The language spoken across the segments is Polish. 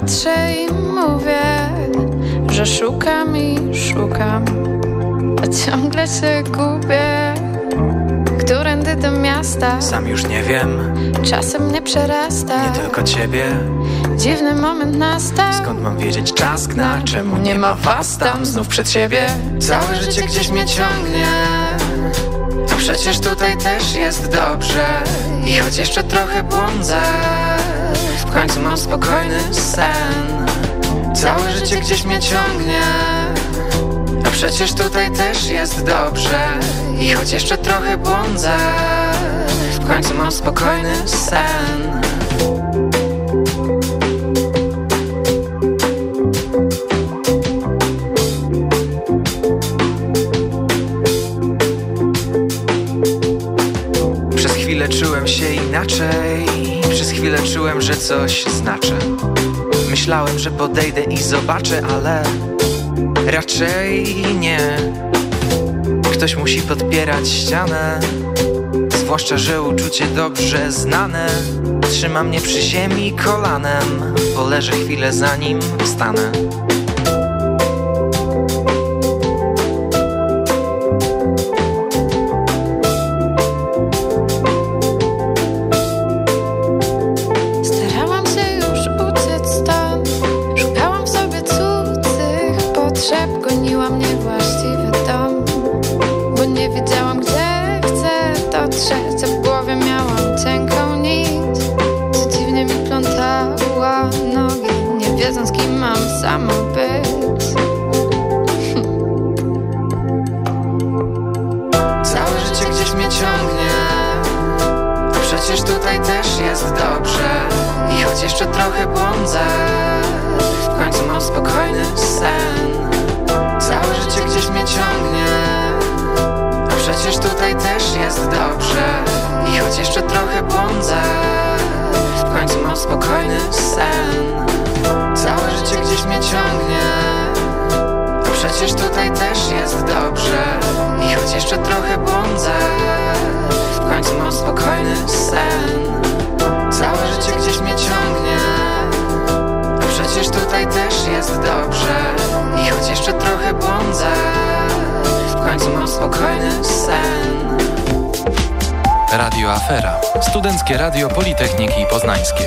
patrzę i mówię, że szukam i szukam, a ciągle się gubię. Którędy do miasta, Sam już nie wiem, czasem mnie przerasta. nie tylko ciebie. Dziwny moment nastał. Skąd mam wiedzieć czas gna, czemu nie ma was tam? znów przed siebie. Całe życie gdzieś mnie ciągnie. To przecież tutaj też jest dobrze. I choć jeszcze trochę błądzę końcu mam spokojny sen. Całe życie gdzieś mnie ciągnie A przecież tutaj też jest dobrze. I choć jeszcze trochę błądzę W końcu mam spokojny sen podejdę i zobaczę, ale raczej nie. Ktoś musi podpierać ścianę Zwłaszcza, że uczucie dobrze znane. Trzyma mnie przy ziemi kolanem Poleżę chwilę zanim wstanę jest dobrze I choć jeszcze trochę błądzę W końcu mam spokojny sen. Całe życie gdzieś mnie ciągnie A przecież tutaj też jest dobrze I choć jeszcze trochę błądzę W końcu mam spokojny sen. Całe życie gdzieś mnie ciągnie A przecież tutaj też jest dobrze I choć jeszcze trochę błądzę W końcu mam spokojny sen Całe życie gdzieś mnie ciągnie A przecież tutaj też jest dobrze I choć jeszcze trochę błądzę W końcu mam spokojny sen Radio Afera. Studenckie Radio Politechniki Poznańskiej.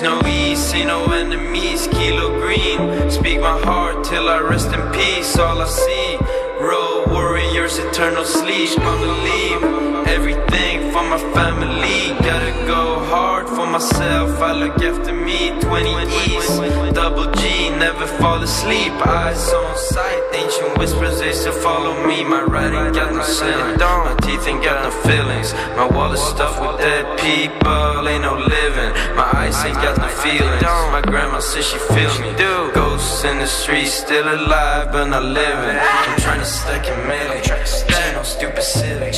There's no ease, ain't no enemies, kilo green. Speak my heart till I rest in peace, all I see. Road warriors, eternal sleep, I'ma leave. Everything for my family, gotta go hard for myself. I look after me, 20 East, double G, never fall asleep. Eyes on sight, ancient whispers they still follow me. My writing got no ceiling, my teeth ain't got no feelings. My wallet stuffed with dead people, ain't no living. My ain't got no feelings. My grandma says she feel me. Ghosts in the streets, still alive but not living. I'm trying to stack a million, chain on stupid silly.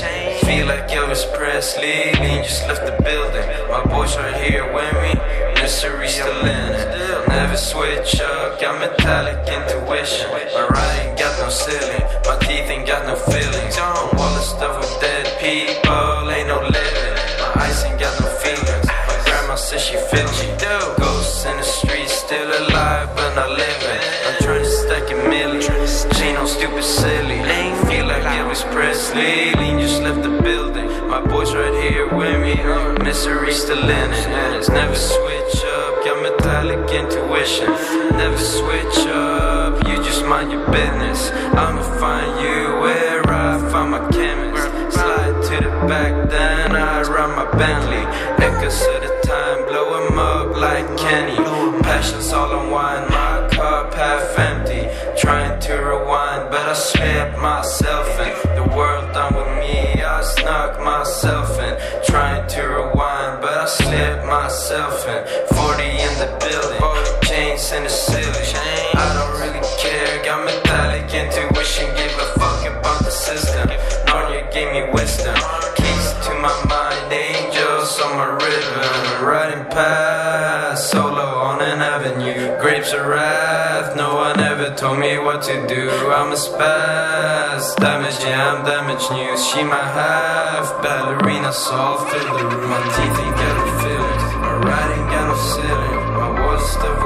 Feel like Elvis Presley, Lean just left the building. My boys right here with me, mystery still in it. Never switch up, got metallic intuition. My writing got no ceiling, my teeth ain't got no feelings. I'm all the stuff with dead people, ain't no living. My eyes ain't got no feelings. Says she feel me. Ghosts in the streets, still alive but not living. I'm trying to stack a million, chain on stupid silly. Ain't feel like Elvis Presley, Lean just left the building. My boys right here with me, misery still in it. It's never switch up, got metallic intuition. Never switch up, you just mind your business. I'ma find you where I find my chemist. Slide to the back, then I run my Bentley. Echoes of the time, blow 'em up like Kenny. Passions all unwind, my cup half empty. Trying to rewind, but I slipped myself in. The world done with me, I snuck myself in. Trying to rewind, but I slipped myself in. 40 in the building, chains in the ceiling. Rhythm. Riding past, solo on an avenue. Grapes of wrath, no one ever told me what to do. I'm a spaz, damage, yeah, I'm damaged news. She my half ballerina, soul fill the room. My teeth ain't got no feelings, my writing got no ceiling. My walls stuffed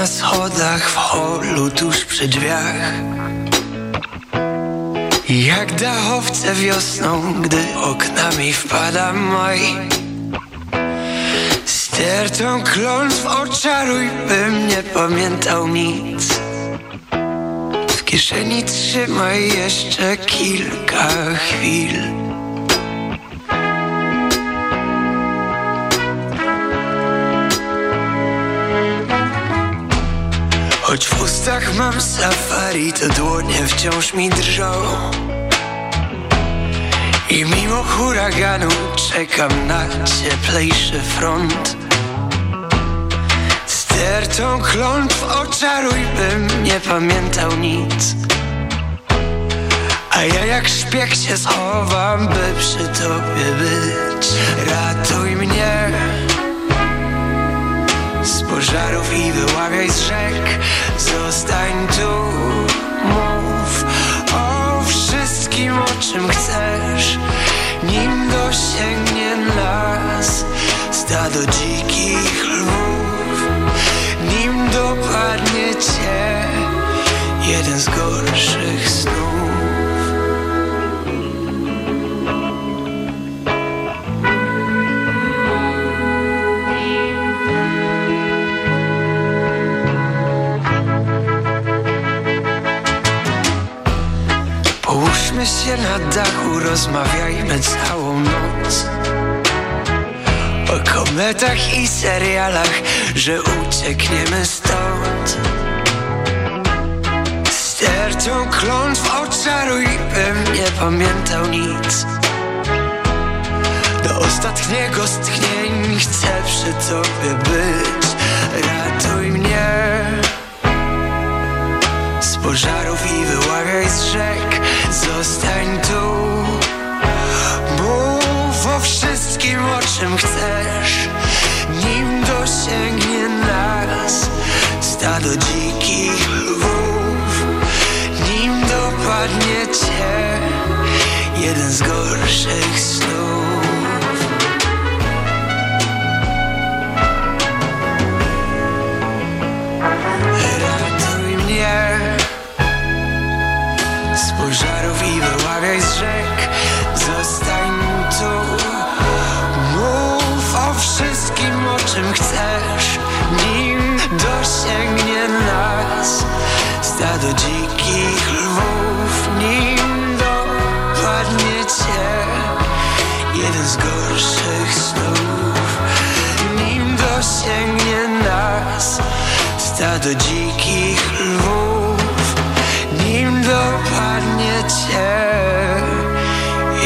na schodach w holu tuż przy drzwiach. Jak dachowce wiosną, gdy oknami wpada maj. Stertą klątw oczaruj, bym nie pamiętał nic. W kieszeni trzymaj jeszcze kilka chwil ustach mam. Safari, to dłonie wciąż mi drżą. I mimo huraganu czekam na cieplejszy front. Stertą klątw oczaruj, bym nie pamiętał nic. A ja jak szpieg się schowam, by przy tobie być. Ratuj mnie pożarów i wyławiaj z rzek. Zostań tu, mów o wszystkim, o czym chcesz. Nim dosięgnie nas stado dzikich lwów. Nim dopadnie cię jeden z gorszych snów rozmawiajmy całą noc. O kometach i serialach, że uciekniemy stąd. Stertą klątw oczaruj, bym nie pamiętał nic. Do ostatniego z tchnień chcę przy tobie być. Ratuj mnie. Z pożarów i wyławiaj z rzek. Zostań tu czym chcesz. Nim dosięgnie nas Stado dzikich lwów. Nim dopadnie cię Jeden z gorszych snów czym chcesz Nim dosięgnie nas. Stado dzikich lwów Nim dopadnie cię. Jeden z gorszych snów Nim dosięgnie nas. Stado dzikich lwów Nim dopadnie cię.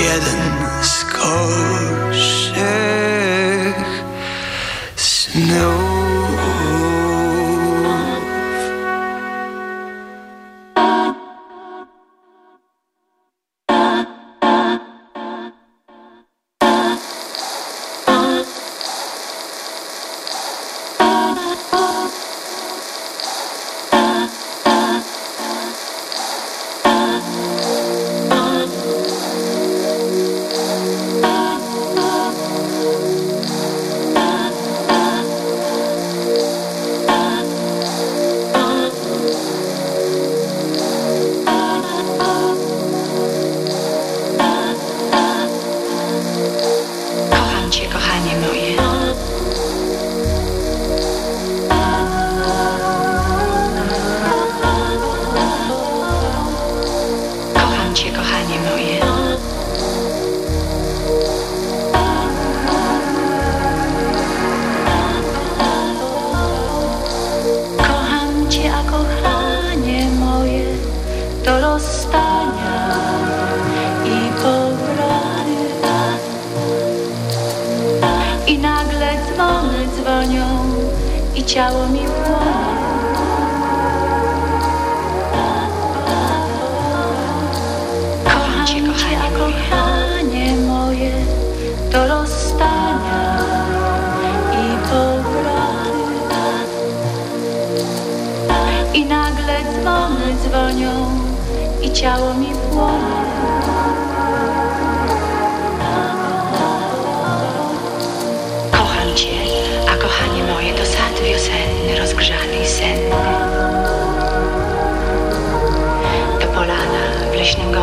Jeden snów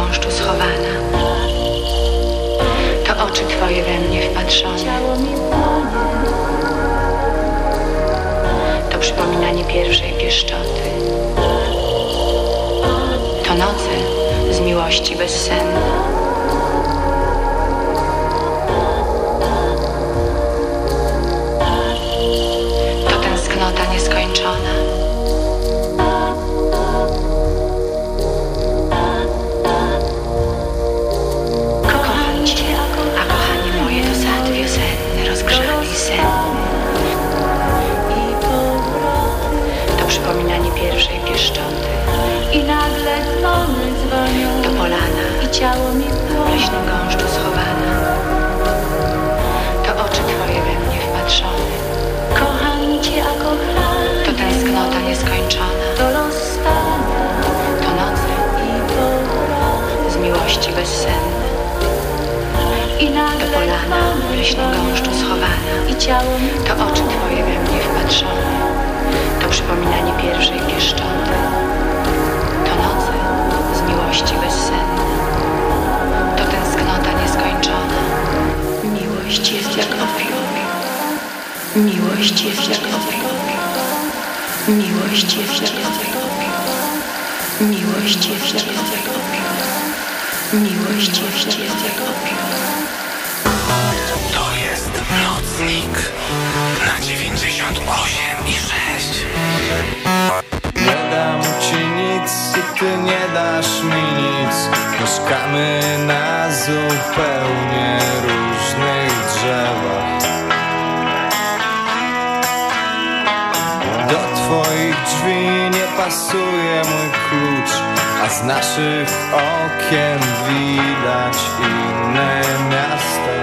gąszczu schowana. To oczy twoje we mnie wpatrzone. To przypominanie pierwszej pieszczoty. To noce z miłości bezsenne. W leśnym gąszczu schowana. To oczy twoje we mnie wpatrzone. Kocham cię, a kocham To tęsknota nieskończona. To rozstanie To noce i pora z miłości bezsenne. I To nagle polana w leśnym gąszczu schowana. I ciało mi To oczy twoje we mnie wpatrzone. To przypominanie pierwszej pieszczoty. To noce z miłości bezsenne. Nieskończona. Miłość jest jak opium. Miłość jest jak opium. Miłość jest jak opium. Miłość jest jak opium. Miłość jest jak opium. To jest nocnik na 98 i 6. Nie dam ci nic i ty nie dasz mi nic Mieszkamy na zupełnie różnych drzewach. Do twoich drzwi nie pasuje mój klucz A z naszych okien widać inne miasta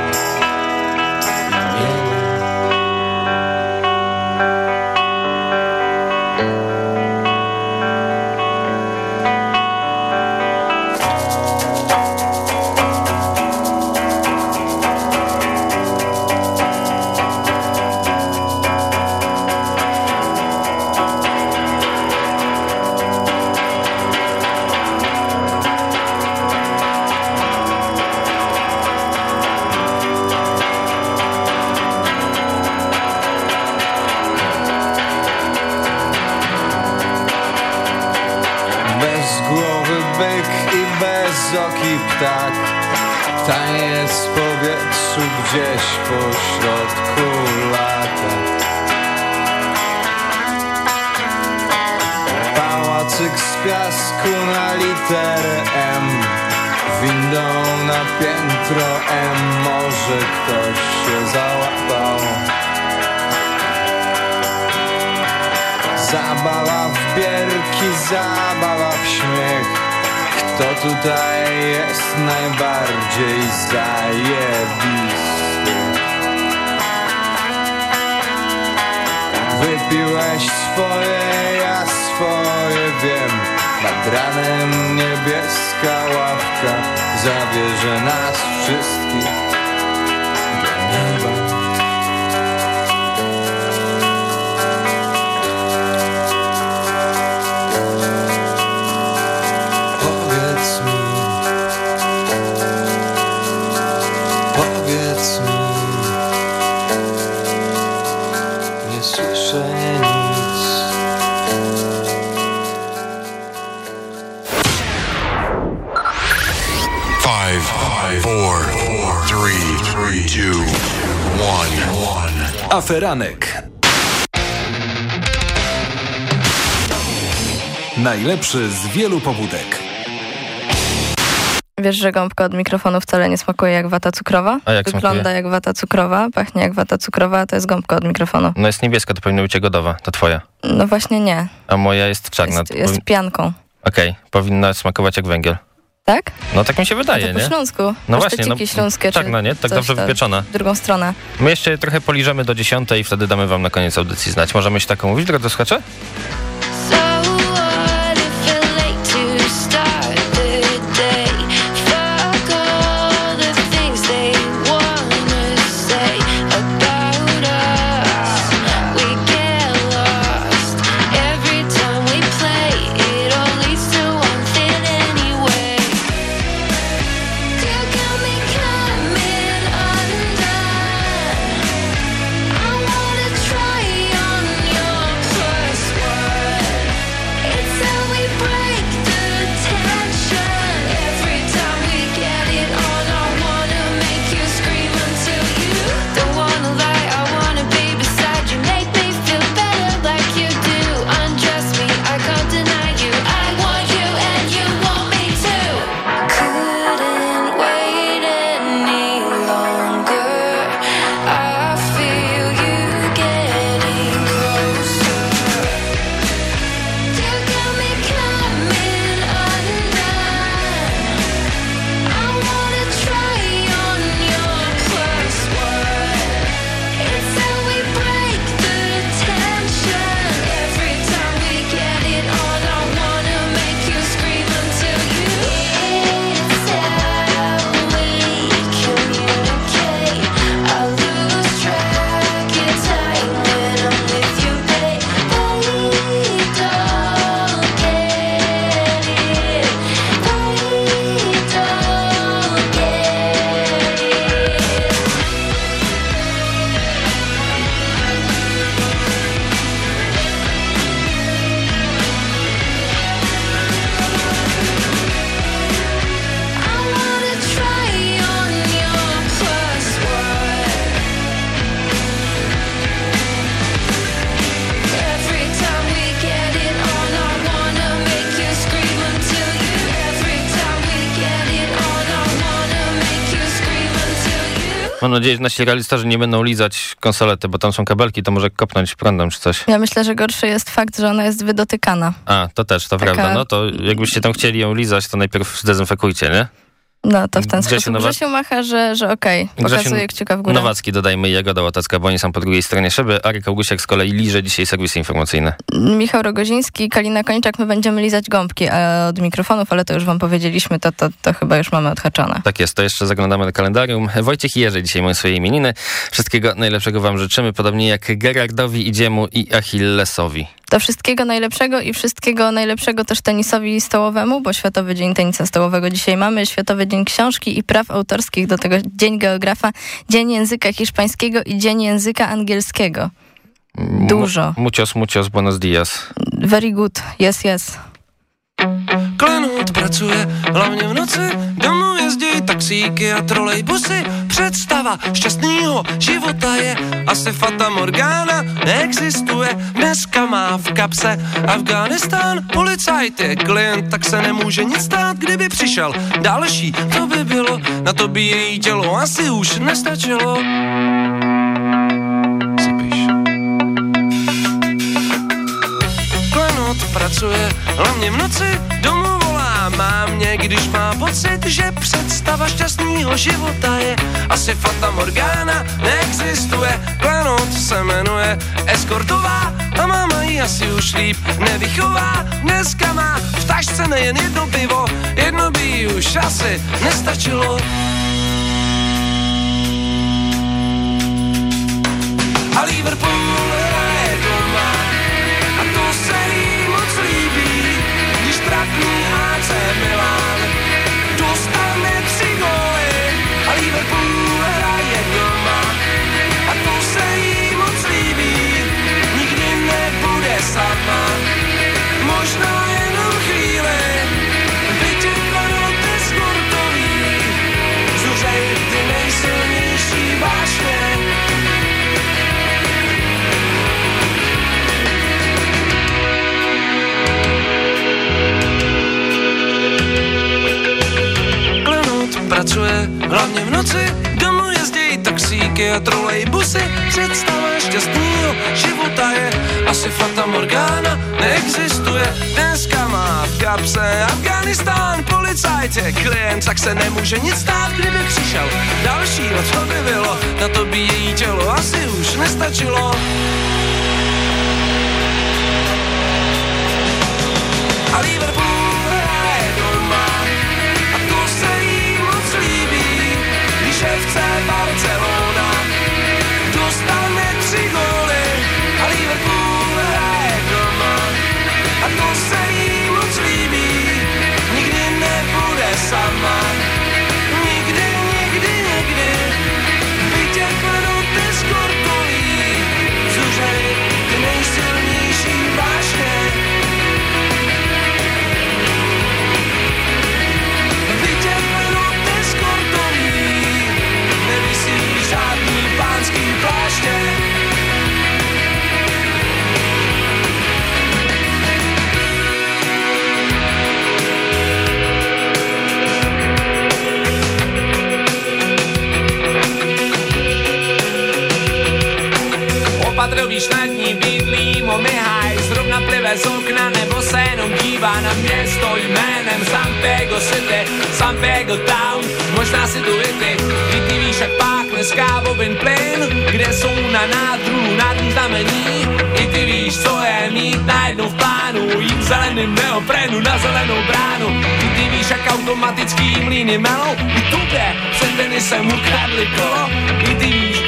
gdzieś po środku lata. Pałacyk z piasku na literę M. Windą na piętro M. Może ktoś się załapał. Zabawa w bierki, zabawa w śmiech. Kto tutaj jest najbardziej zajebisty? Wiem Nad ranem niebieska ławka Zabierze nas wszystkich Aferanek. Najlepszy z wielu pobudek. Wiesz, że gąbka od mikrofonu wcale nie smakuje jak wata cukrowa? A jak Wygląda smakuje? jak wata cukrowa, pachnie jak wata cukrowa, a to jest gąbka od mikrofonu. No jest niebieska, to powinna być jagodowa, to twoja. No właśnie nie. A moja jest czarna. Jest, jest powin- pianką. Okej, powinna smakować jak węgiel. Tak? No tak mi się wydaje, po nie? śląsku. No właśnie, no, śląskie. tak, no nie? Tak dobrze wypieczone. W drugą stronę. My jeszcze je trochę poliżemy do dziesiątej i wtedy damy wam na koniec audycji znać. Możemy się taką mówić, to słuchacze? Nadzieję, że nasi realistorzy nie będą lizać konsolety, bo tam są kabelki, to może kopnąć prądem czy coś. Ja myślę, że gorszy jest fakt, że ona jest wydotykana. A, to też, to Taka- prawda. No to jakbyście tam chcieli ją lizać, to najpierw zdezynfekujcie, nie? No to w ten Grzesiu sposób Nowa- Grzesiu macha, że, że okej, pokazuje kciuka w górę. Nowacki dodajmy i Jagoda Łotacka, bo oni są po drugiej stronie szyby. Aryk Augusiak z kolei liże dzisiaj serwisy informacyjne. Michał Rogoziński, Kalina Kończak, my będziemy lizać gąbki od mikrofonów, ale to już wam powiedzieliśmy, to, to, to chyba już mamy odhaczone. Tak jest, to jeszcze zaglądamy do kalendarium. Wojciech i Jerzy dzisiaj mają swoje imieniny. Wszystkiego najlepszego wam życzymy, podobnie jak Gerardowi, Idziemu i Achillesowi. To wszystkiego najlepszego i wszystkiego najlepszego też tenisowi stołowemu, bo Światowy Dzień Tenisa Stołowego dzisiaj mamy, Światowy Dzień Książki i Praw Autorskich, do tego Dzień Geografa, Dzień Języka Hiszpańskiego i Dzień Języka Angielskiego. Dużo. Mucios, mucios, buenos dias. Very good, yes, yes. Klenot pracuje hlavně v noci, domů jezdí taxíky a trolejbusy. Představa šťastného života je asi Fata Morgana, neexistuje. Dneska má v kapse Afganistán, policajt je klient, tak se nemůže nic stát, kdyby přišel další. To by bylo, na to by její tělo asi už nestačilo. Pracuje hlavně v noci, domů volá má mě, když má pocit, že představa šťastného života je asi Fata Morgana, neexistuje. Klenot se jmenuje Eskortová a máma jí asi už líp nevychová. Dneska má v tašce nejen jedno pivo, jedno by jí už asi nestačilo. A Liverpool pracuje hlavně v noci, domů jezdí taxíky a trolejbusy. Představa šťastného života je asi Fata Morgana, neexistuje. Dneska má v kapse Afganistán, policajt je klient, tak se nemůže nic stát, kdyby přišel další, no co by bylo, na to by její tělo asi už nestačilo. A Liverpool devil Opatrový štátní bydlí, momihaj Zrovna plive z okna nebo se jenom dívá na město jménem San Pego City, San Pego Town. Možná si tu i ty, i ty víš jak pákne z kávovin plyn Kde jsou na nádru lunární znamení. I ty víš co je mít najednou v plánu Jít zeleným neoprenu na zelenou bránu. I ty víš jak automatický mlýny melou I tude před tenisem ukradli kolo. I ty víš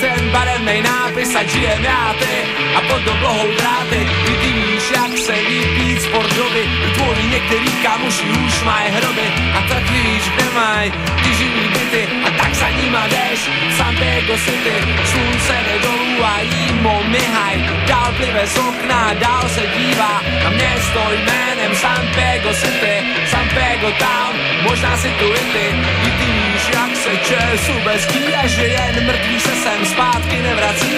ten barevnej nápis ať žijem já ty a pod oblohou dráty. Víš jak se vypít sportovy Tvoji některý kamuši už mají hroby. A tak víš kde mají ty živý byty A tak za nima jdeš. San Diego City Slunce jde a jímo myhaj Dál plive z okna, dál se dívá. Na město jménem San Diego City. San Diego Town Možná si tu i ty. I ty víš jak se česu bez a že jen mrtví se sem zpátky nevrací.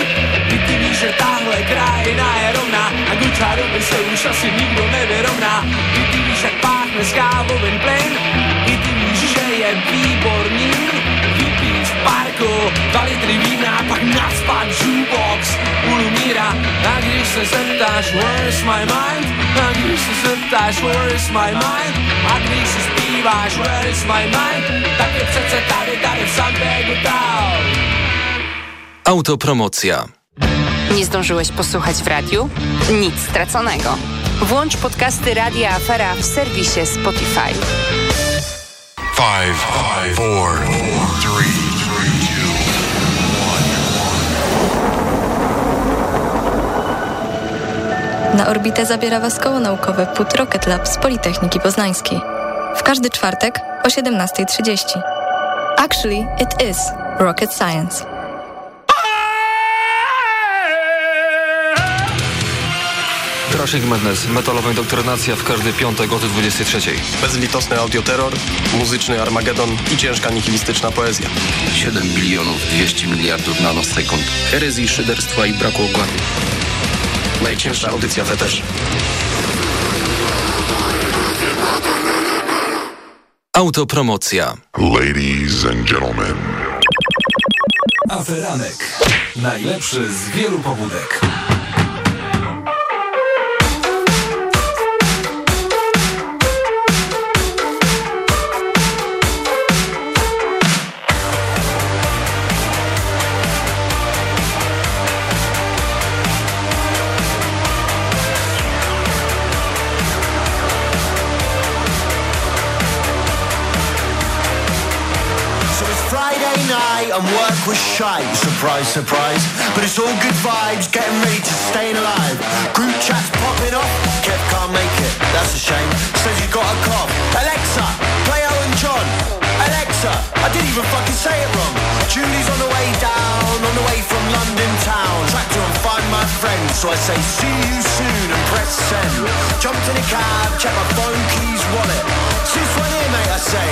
I ty víš, že tahle krajina je rovná. A Gučárovi se už asi nikdo nevyrovná. I ty víš, jak páchne z kávovin plyn. I ty víš, že je výborný Marco, valid pak jukebox Ulumira, a se Where is my mind? A se Where is my mind? A Where is my mind? Autopromocja Nie zdążyłeś posłuchać w radiu? Nic straconego Włącz podcasty Radia Afera w serwisie Spotify 5, 4, Na orbitę zabiera Was koło naukowe PUT Rocket Lab z Politechniki Poznańskiej. W każdy czwartek o 17.30. Actually, it is rocket science. Crushing Madness, metalowa indoktrynacja w każdy piątek o 23. Bezlitosny audioterror, muzyczny Armagedon i ciężka nihilistyczna poezja. 7 bilionów 200 miliardów nanosekund. Herezji, szyderstwa i braku okładu. Najcięższa audycja feterz. Autopromocja. Ladies and gentlemen. Aferanek. Najlepszy z wielu pobudek. And work was shite, surprise, surprise. But it's all good vibes, getting ready to stay alive. Group chats popping off, Kev can't make it, that's a shame. Says he's got a cough. Alexa, play Owen John. Alexa, I didn't even fucking say it wrong. Julie's on the way down, on the way from London town. Track to and find my friends, so I say see you soon and press send. Jumped in a cab, check my phone, keys, wallet. Since when here, mate, I say.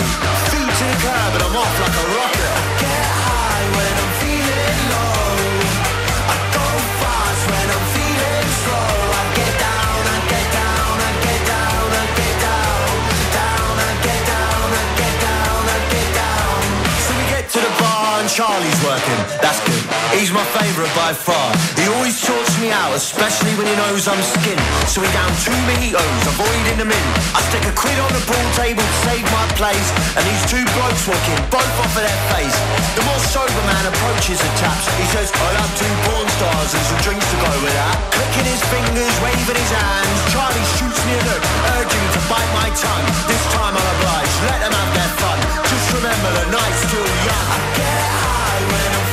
Feet to the curb and I'm off like a rocket. I Charlie's working. That's good. He's my favourite by far. He always sorts me out, especially when he knows I'm skinned. So we down two mojitos, avoiding the min. I stick a quid on the pool table to save my place. And these two blokes walking, both off of their face. The more sober man approaches the taps. He says, I'll have two porn stars and some drinks to go with that. Clicking his fingers, waving his hands. Charlie shoots me a look, urging to bite my tongue. This time I'll oblige, let them have their fun. Just remember the night's still young. I get high when I'm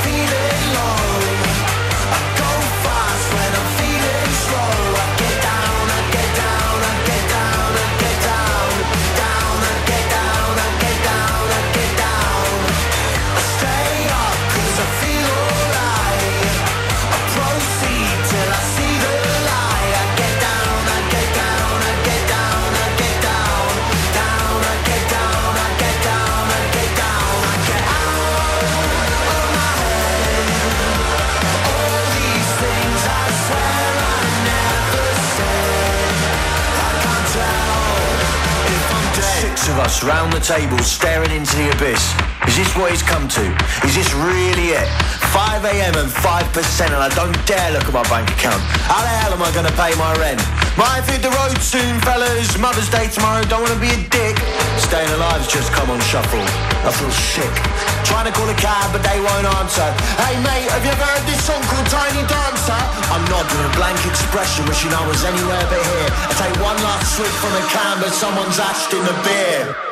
staring into the abyss. Is this what he's come to? Is this really it? 5 a.m. and 5% and I don't dare look at my bank account. How the hell am I going to pay my rent? Might hit the road soon, fellas. Mother's Day tomorrow, don't want to be a dick. Staying alive's just come on shuffle. I feel sick. Trying to call a cab, but they won't answer. Hey mate, have you ever heard this song called Tiny Dancer? I'm nodding a blank expression, wishing I was anywhere but here. I take one last swig from a can, but someone's ashed in the beer.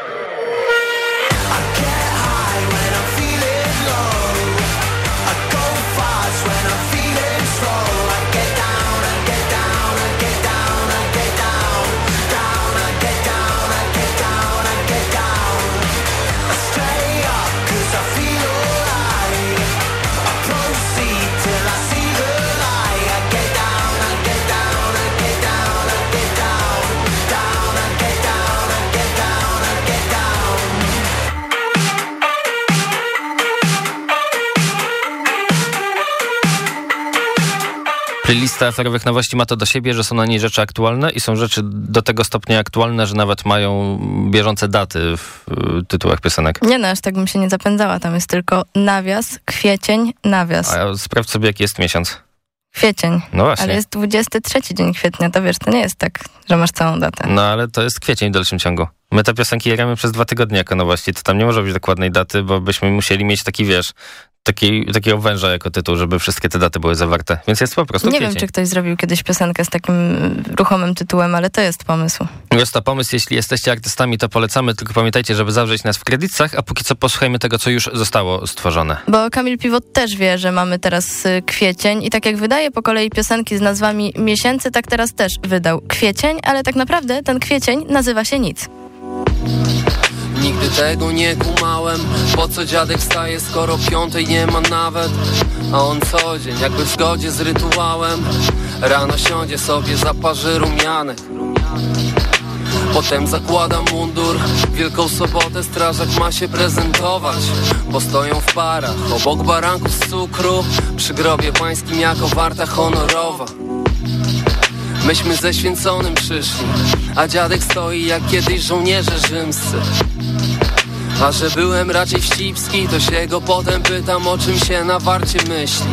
Playlista aferowych nowości ma to do siebie, że są na niej rzeczy aktualne i są rzeczy do tego stopnia aktualne, że nawet mają bieżące daty w y, tytułach piosenek. Nie no, aż tak bym się nie zapędzała. Tam jest tylko nawias, kwiecień, nawias. A sprawdź sobie, jaki jest miesiąc. Kwiecień. No właśnie. Ale jest 23 dzień kwietnia, to wiesz, to nie jest tak, że masz całą datę. No ale to jest kwiecień w dalszym ciągu. My te piosenki gramy przez dwa tygodnie jako nowości, to tam nie może być dokładnej daty, bo byśmy musieli mieć taki, wiesz, taki, takiego węża jako tytuł, żeby wszystkie te daty były zawarte. Więc jest po prostu Nie kwiecień. wiem, czy ktoś zrobił kiedyś piosenkę z takim ruchomym tytułem, ale to jest pomysł. Jest to pomysł, jeśli jesteście artystami, to polecamy, tylko pamiętajcie, żeby zawrzeć nas w kredytach, a póki co posłuchajmy tego, co już zostało stworzone. Bo Kamil Piwot też wie, że mamy teraz y, kwiecień i tak jak wydaje po kolei piosenki z nazwami miesięcy, tak teraz też wydał kwiecień, ale tak naprawdę ten kwiecień nazywa się nic. Nigdy tego nie kumałem. Po co dziadek wstaje, skoro piątej nie ma nawet? A on co dzień, jakby w zgodzie z rytuałem. Rano siądzie sobie, zaparzy rumianek. Potem zakłada mundur. Wielką sobotę strażak ma się prezentować. Bo stoją w parach Obok baranków z cukru. Przy grobie pańskim jako warta honorowa Myśmy ze święconym przyszli A dziadek stoi jak kiedyś żołnierze rzymscy. A że byłem raczej wścibski, to się go potem pytam o czym się na warcie myśli.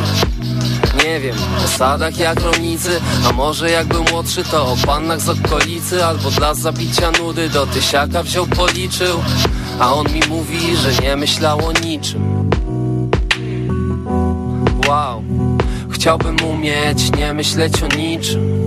Nie wiem, o sadach jak rolnicy, a może jak był młodszy to o pannach z okolicy Albo dla zabicia nudy do tysiaka wziął policzył. A on mi mówi, że nie myślał o niczym. Wow, chciałbym umieć nie myśleć o niczym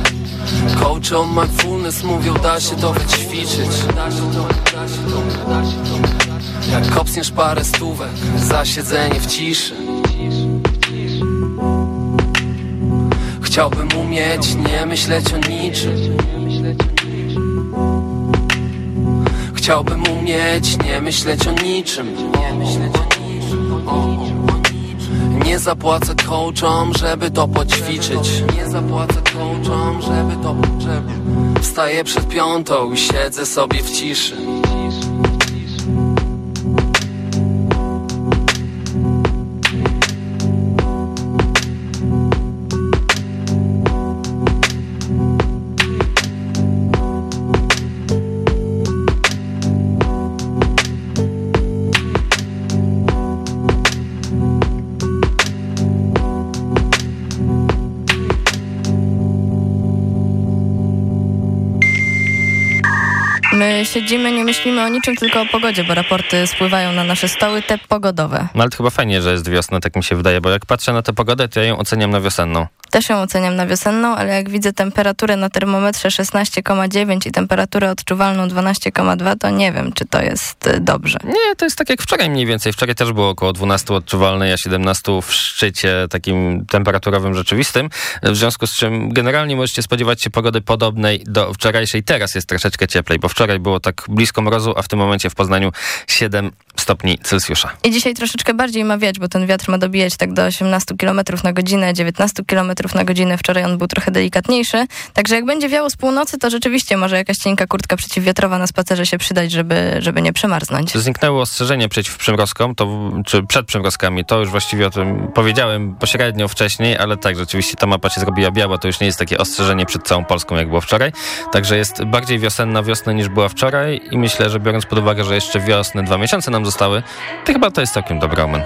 Coach on mindfulness mówią da się to wyćwiczyć. Jak kopsniesz parę stówek za siedzenie w ciszy. Chciałbym umieć nie myśleć o niczym. Chciałbym umieć nie myśleć o niczym. Nie zapłacę coachom, żeby to poćwiczyć. Nie zapłacę coachom, żeby to... Żeby... Wstaję przed piątą i siedzę sobie w ciszy siedzimy, nie myślimy o niczym, tylko o pogodzie, bo raporty spływają na nasze stoły, te pogodowe. No ale to chyba fajnie, że jest wiosna, tak mi się wydaje, bo jak patrzę na tę pogodę, to ja ją oceniam na wiosenną. Też ją oceniam na wiosenną, ale jak widzę temperaturę na termometrze 16,9 i temperaturę odczuwalną 12,2, to nie wiem, czy to jest y, dobrze. Nie, to jest tak jak wczoraj mniej więcej. Wczoraj też było około 12 odczuwalnej, a 17 w szczycie takim temperaturowym rzeczywistym. W związku z czym generalnie możecie spodziewać się pogody podobnej do wczorajszej. Teraz jest troszeczkę cieplej, bo wczoraj było tak blisko mrozu, a w tym momencie w Poznaniu 7 stopni Celsjusza. I dzisiaj troszeczkę bardziej ma wiać, bo ten wiatr ma dobijać tak do 18 km na godzinę, 19 km na godzinę. Wczoraj on był trochę delikatniejszy. Także jak będzie wiało z północy, to rzeczywiście może jakaś cienka kurtka przeciwwiatrowa na spacerze się przydać, żeby, żeby nie przemarznąć. Zniknęło ostrzeżenie przeciw przymrozkom, to, czy przed przymrozkami. To już właściwie o tym powiedziałem pośrednio wcześniej, ale tak, rzeczywiście ta mapa się zrobiła biała. To już nie jest takie ostrzeżenie przed całą Polską, jak było wczoraj. Także jest bardziej wiosenna wiosna niż była wczoraj i myślę, że biorąc pod uwagę, że jeszcze wiosny dwa miesiące nam zostały, to chyba to jest całkiem dobry omen.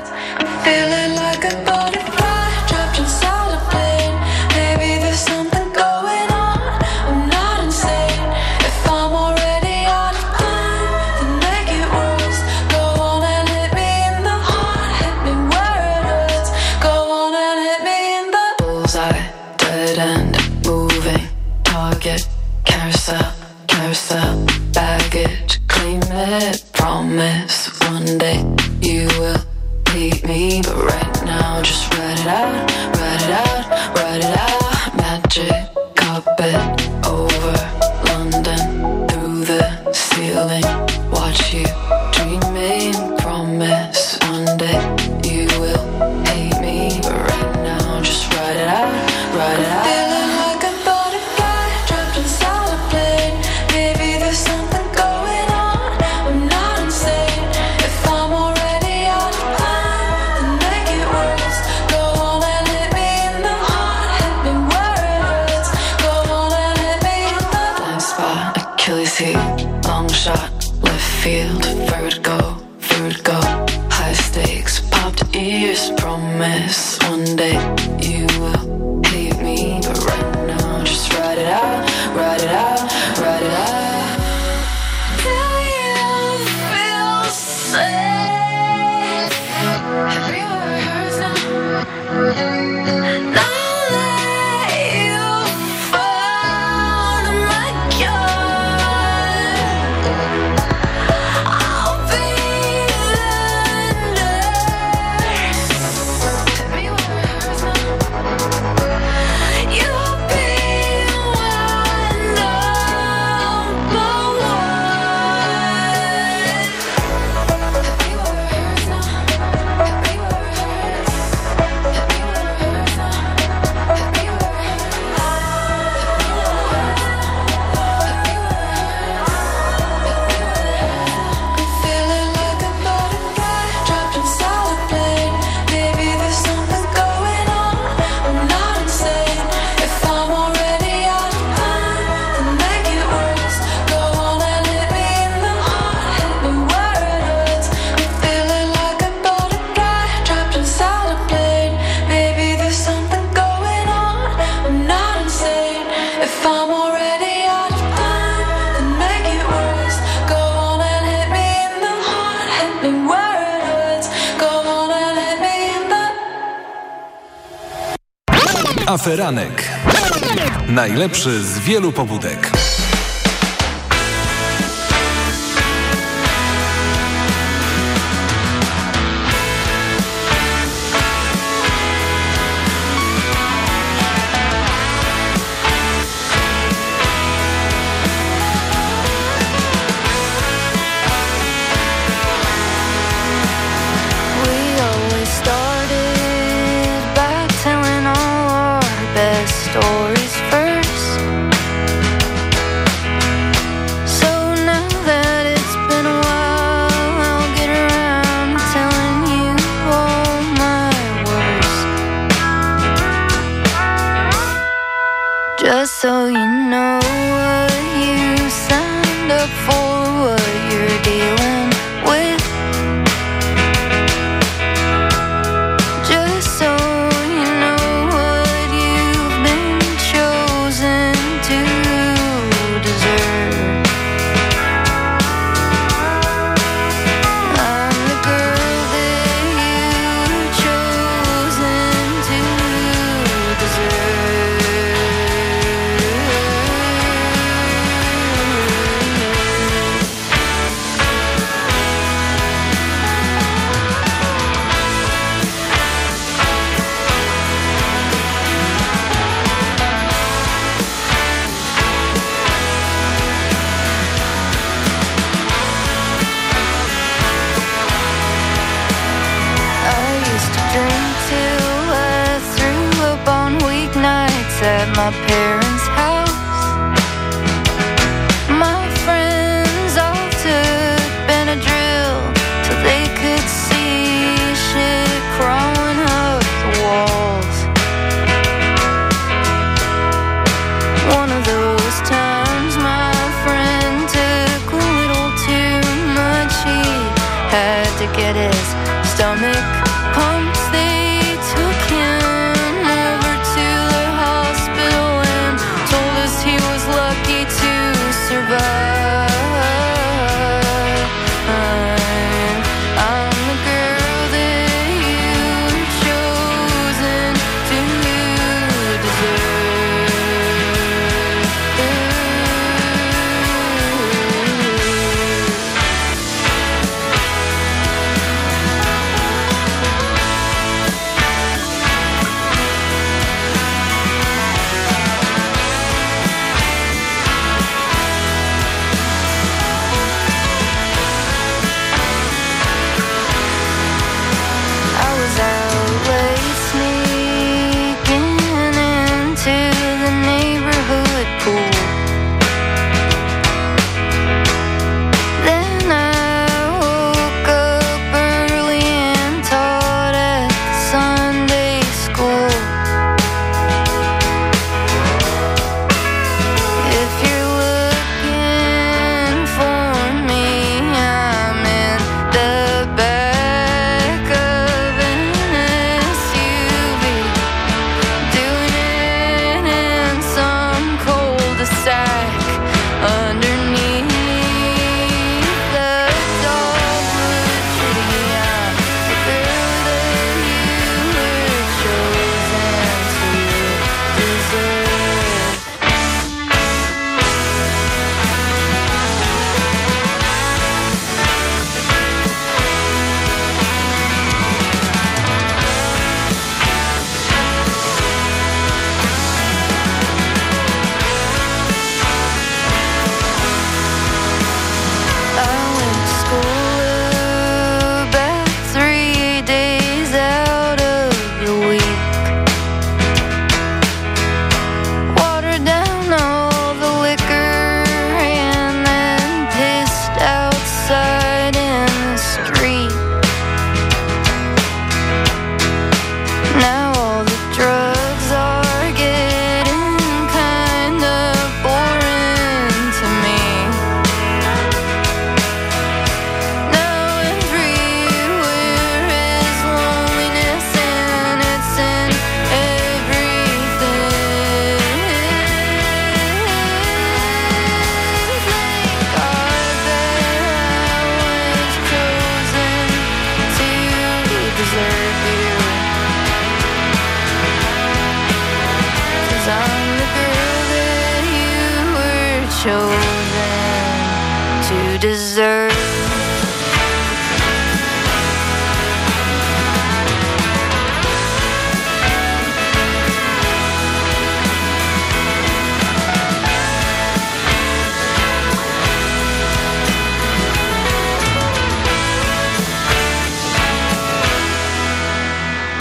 Najlepszy z wielu pobudek.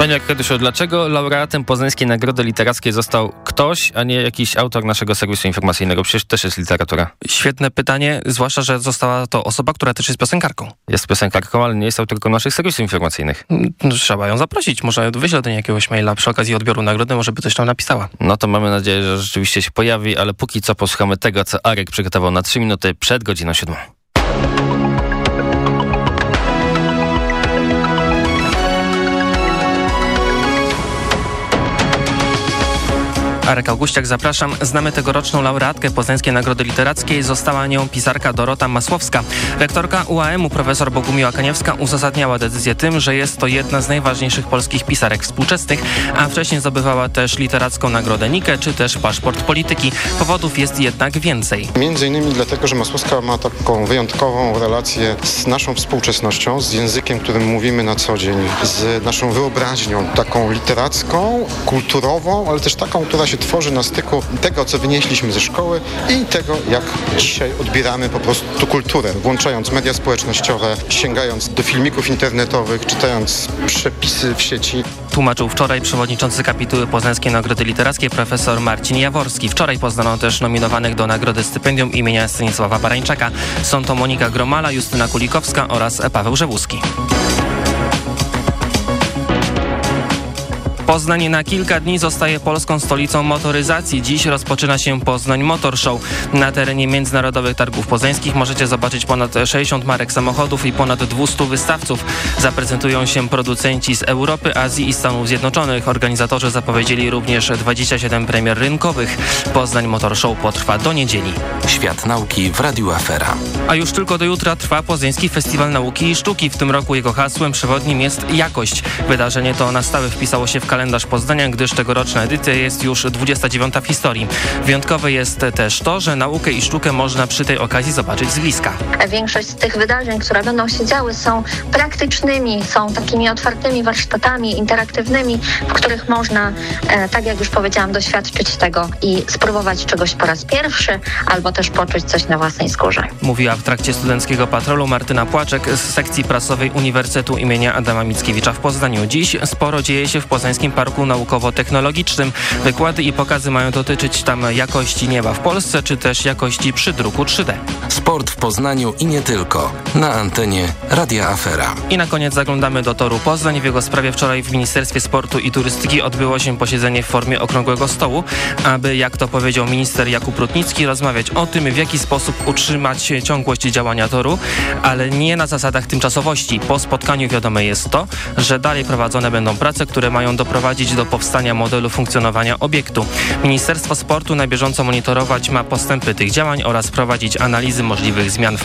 Panie Arkadiuszu, dlaczego laureatem Poznańskiej Nagrody Literackiej został ktoś, a nie jakiś autor naszego serwisu informacyjnego? Przecież też jest literatura. Świetne pytanie, zwłaszcza, że została to osoba, która też jest piosenkarką. Jest piosenkarką, ale nie jest autorką naszych serwisów informacyjnych. No, Trzeba ją zaprosić, może wyślę do niej jakiegoś maila przy okazji odbioru nagrody, może by coś tam napisała. No to mamy nadzieję, że rzeczywiście się pojawi, ale póki co posłuchamy tego, co Arek przygotował na 3 minuty przed godziną 7. Arek Augustiak, zapraszam. Znamy tegoroczną laureatkę Poznańskiej Nagrody Literackiej. Została nią pisarka Dorota Masłowska. Rektorka UAM-u profesor Bogumiła Kaniewska uzasadniała decyzję tym, że jest to jedna z najważniejszych polskich pisarek współczesnych, a wcześniej zdobywała też literacką Nagrodę Nikę, czy też Paszport Polityki. Powodów jest jednak więcej. Między innymi dlatego, że Masłowska ma taką wyjątkową relację z naszą współczesnością, z językiem, którym mówimy na co dzień, z naszą wyobraźnią, taką literacką, kulturową, ale też taką, która się tworzy na styku tego, co wynieśliśmy ze szkoły i tego, jak dzisiaj odbieramy po prostu kulturę, włączając media społecznościowe, sięgając do filmików internetowych, czytając przepisy w sieci. Tłumaczył wczoraj przewodniczący kapituły Poznańskiej Nagrody Literackiej profesor Marcin Jaworski. Wczoraj poznano też nominowanych do nagrody stypendium imienia Stanisława Barańczaka. Są to Monika Gromala, Justyna Kulikowska oraz Paweł Żewuski. Poznań na kilka dni zostaje polską stolicą motoryzacji. Dziś rozpoczyna się Poznań Motor Show. Na terenie Międzynarodowych Targów Poznańskich możecie zobaczyć ponad 60 marek samochodów i ponad 200 wystawców. Zaprezentują się producenci z Europy, Azji i Stanów Zjednoczonych. Organizatorzy zapowiedzieli również 27 premier rynkowych. Poznań Motor Show potrwa do niedzieli. Świat nauki w Radiu Afera. A już tylko do jutra trwa Poznański Festiwal Nauki i Sztuki. W tym roku jego hasłem przewodnim jest jakość. Wydarzenie to na stałe wpisało się w kalendarz Poznania, gdyż tegoroczna edycja jest już 29 w historii. Wyjątkowe jest też to, że naukę i sztukę można przy tej okazji zobaczyć z bliska. Większość z tych wydarzeń, które będą się działy, są praktycznymi, są takimi otwartymi warsztatami interaktywnymi, w których można, e, tak jak już powiedziałam, doświadczyć tego i spróbować czegoś po raz pierwszy, albo też poczuć coś na własnej skórze. Mówiła w trakcie studenckiego patrolu Martyna Płaczek z sekcji prasowej Uniwersytetu imienia Adama Mickiewicza w Poznaniu. Dziś sporo dzieje się w Poznańskim Parku Naukowo-Technologicznym. Wykłady i pokazy mają dotyczyć tam jakości nieba w Polsce, czy też jakości przy druku 3D. Sport w Poznaniu i nie tylko. Na antenie Radia Afera. I na koniec zaglądamy do Toru Poznań. W jego sprawie wczoraj w Ministerstwie Sportu i Turystyki odbyło się posiedzenie w formie okrągłego stołu, aby, jak to powiedział minister Jakub Rutnicki, rozmawiać o tym, w jaki sposób utrzymać ciągłość działania toru, ale nie na zasadach tymczasowości. Po spotkaniu wiadome jest to, że dalej prowadzone będą prace, które mają doprowadzić do powstania modelu funkcjonowania obiektu. Ministerstwo Sportu na bieżąco monitorować ma postępy tych działań oraz prowadzić analizy możliwych zmian w prawie.